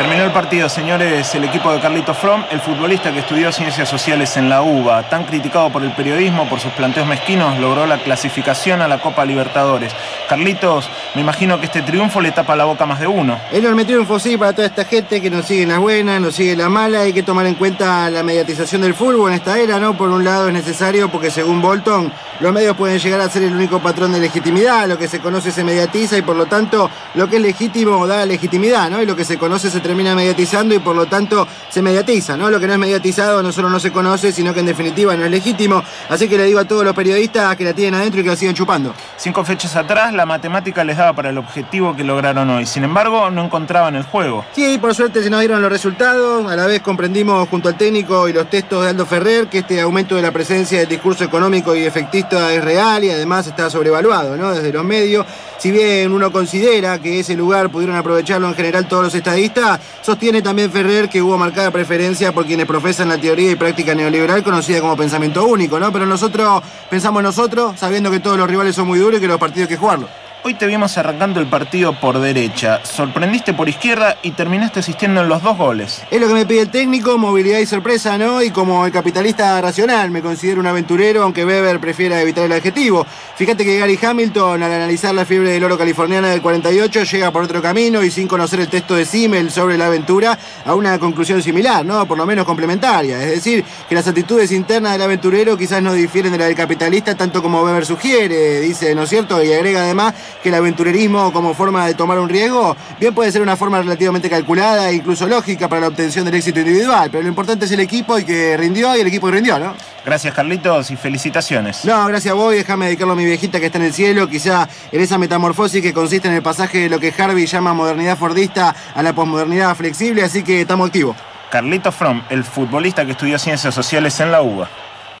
Terminó el partido, señores, el equipo de Carlitos From, el futbolista que estudió ciencias sociales en la UBA, tan criticado por el periodismo por sus planteos mezquinos, logró la clasificación a la Copa Libertadores. Carlitos, me imagino que este triunfo le tapa la boca a más de uno. Enorme triunfo, sí, para toda esta gente que nos sigue en las buenas, nos sigue en las malas. Hay que tomar en cuenta la mediatización del fútbol en esta era, ¿no? Por un lado es necesario porque según Bolton, los medios pueden llegar a ser el único patrón de legitimidad, lo que se conoce se mediatiza y por lo tanto lo que es legítimo da legitimidad, ¿no? Y lo que se conoce se termina mediatizando y por lo tanto se mediatiza, ¿no? Lo que no es mediatizado no solo no se conoce, sino que en definitiva no es legítimo. Así que le digo a todos los periodistas que la tienen adentro y que la siguen chupando. Cinco fechas atrás, la matemática les daba para el objetivo que lograron hoy. Sin embargo, no encontraban el juego. Sí, por suerte se nos dieron los resultados. A la vez comprendimos junto al técnico y los textos de Aldo Ferrer que este aumento de la presencia del discurso económico y efectista es real y además está sobrevaluado, ¿no? Desde los medios. Si bien uno considera que ese lugar pudieron aprovecharlo en general todos los estadistas, sostiene también Ferrer que hubo marcada preferencia por quienes profesan la teoría y práctica neoliberal conocida como pensamiento único, ¿no? Pero nosotros pensamos nosotros, sabiendo que todos los rivales son muy duros y que los partidos hay que jugarlos. Hoy te vimos arrancando el partido por derecha, sorprendiste por izquierda y terminaste asistiendo en los dos goles. Es lo que me pide el técnico, movilidad y sorpresa, ¿no? Y como el capitalista racional, me considero un aventurero, aunque Weber prefiera evitar el adjetivo. Fíjate que Gary Hamilton, al analizar la fiebre del oro californiana del 48, llega por otro camino y sin conocer el texto de Simmel sobre la aventura, a una conclusión similar, ¿no? Por lo menos complementaria. Es decir, que las actitudes internas del aventurero quizás no difieren de la del capitalista tanto como Weber sugiere, dice, ¿no es cierto? Y agrega además que el aventurerismo como forma de tomar un riesgo bien puede ser una forma relativamente calculada e incluso lógica para la obtención del éxito individual, pero lo importante es el equipo y que rindió y el equipo que rindió, ¿no? Gracias Carlitos y felicitaciones. No, gracias a vos, déjame dedicarlo a mi viejita que está en el cielo, quizá en esa metamorfosis que consiste en el pasaje de lo que Harvey llama modernidad fordista a la posmodernidad flexible, así que estamos activos. Carlitos From, el futbolista que estudió ciencias sociales en la UBA.